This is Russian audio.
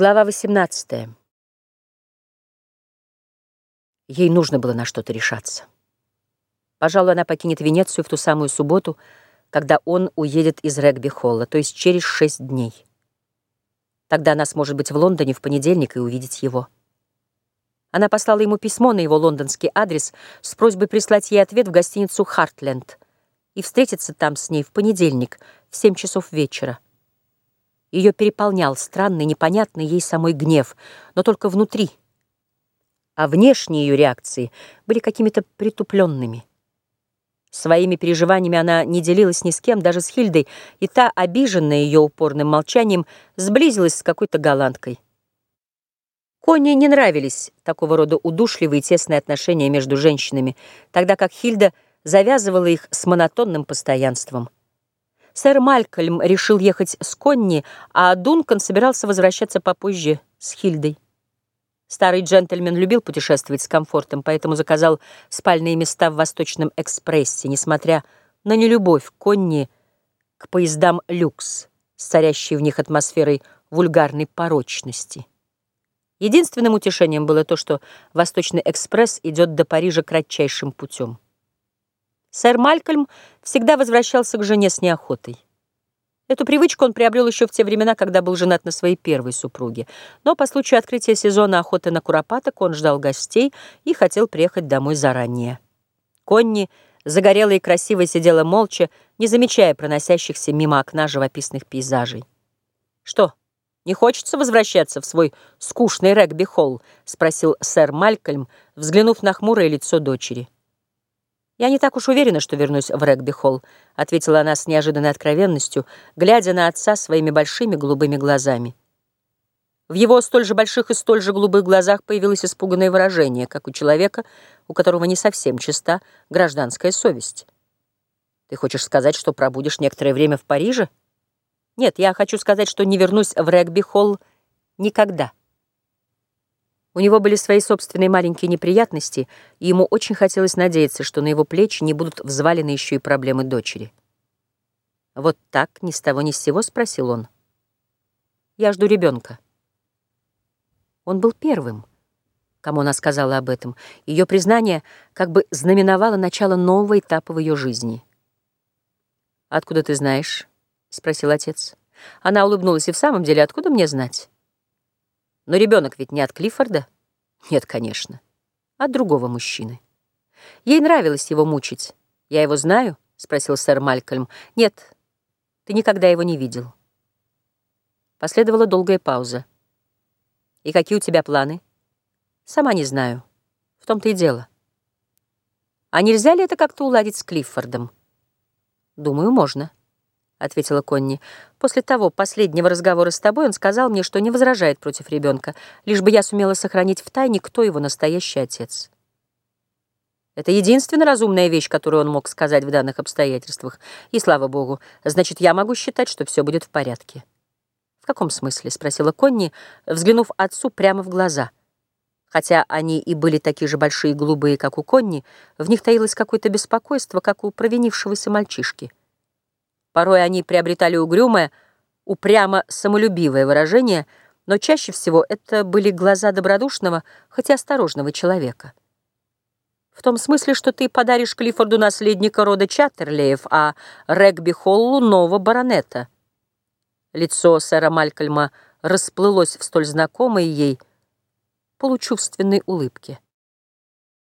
Глава 18. Ей нужно было на что-то решаться. Пожалуй, она покинет Венецию в ту самую субботу, когда он уедет из регби-холла, то есть через шесть дней. Тогда она сможет быть в Лондоне в понедельник и увидеть его. Она послала ему письмо на его лондонский адрес с просьбой прислать ей ответ в гостиницу «Хартленд» и встретиться там с ней в понедельник в семь часов вечера. Ее переполнял странный, непонятный ей самой гнев, но только внутри. А внешние ее реакции были какими-то притупленными. Своими переживаниями она не делилась ни с кем, даже с Хильдой, и та, обиженная ее упорным молчанием, сблизилась с какой-то голландкой. Коне не нравились такого рода удушливые тесные отношения между женщинами, тогда как Хильда завязывала их с монотонным постоянством. Сэр Малькольм решил ехать с Конни, а Дункан собирался возвращаться попозже с Хильдой. Старый джентльмен любил путешествовать с комфортом, поэтому заказал спальные места в Восточном экспрессе, несмотря на нелюбовь Конни к поездам люкс, с царящей в них атмосферой вульгарной порочности. Единственным утешением было то, что Восточный экспресс идет до Парижа кратчайшим путем. Сэр Малькольм всегда возвращался к жене с неохотой. Эту привычку он приобрел еще в те времена, когда был женат на своей первой супруге. Но по случаю открытия сезона охоты на куропаток он ждал гостей и хотел приехать домой заранее. Конни, загорелая и красивая, сидела молча, не замечая проносящихся мимо окна живописных пейзажей. «Что, не хочется возвращаться в свой скучный регби-холл?» — спросил сэр Малькольм, взглянув на хмурое лицо дочери. «Я не так уж уверена, что вернусь в регби-холл», — ответила она с неожиданной откровенностью, глядя на отца своими большими голубыми глазами. В его столь же больших и столь же голубых глазах появилось испуганное выражение, как у человека, у которого не совсем чиста гражданская совесть. «Ты хочешь сказать, что пробудешь некоторое время в Париже?» «Нет, я хочу сказать, что не вернусь в регби-холл никогда». У него были свои собственные маленькие неприятности, и ему очень хотелось надеяться, что на его плечи не будут взвалены еще и проблемы дочери. «Вот так, ни с того ни с сего?» — спросил он. «Я жду ребенка». Он был первым, кому она сказала об этом. Ее признание как бы знаменовало начало нового этапа в ее жизни. «Откуда ты знаешь?» — спросил отец. Она улыбнулась, и в самом деле, откуда мне знать? Но ребенок ведь не от Клиффорда? Нет, конечно. От другого мужчины. Ей нравилось его мучить. Я его знаю? Спросил сэр Малькольм. Нет, ты никогда его не видел. Последовала долгая пауза. И какие у тебя планы? Сама не знаю. В том-то и дело. А нельзя ли это как-то уладить с Клиффордом? Думаю, можно ответила Конни. «После того последнего разговора с тобой он сказал мне, что не возражает против ребенка, лишь бы я сумела сохранить в тайне, кто его настоящий отец». Это единственная разумная вещь, которую он мог сказать в данных обстоятельствах. И, слава богу, значит, я могу считать, что все будет в порядке. «В каком смысле?» — спросила Конни, взглянув отцу прямо в глаза. Хотя они и были такие же большие и голубые, как у Конни, в них таилось какое-то беспокойство, как у провинившегося мальчишки. Порой они приобретали угрюмое, упрямо самолюбивое выражение, но чаще всего это были глаза добродушного, хотя осторожного человека. В том смысле, что ты подаришь Клиффорду наследника рода Чаттерлеев, а Регби Холлу нового баронета. Лицо сэра Малькольма расплылось в столь знакомой ей получувственной улыбке.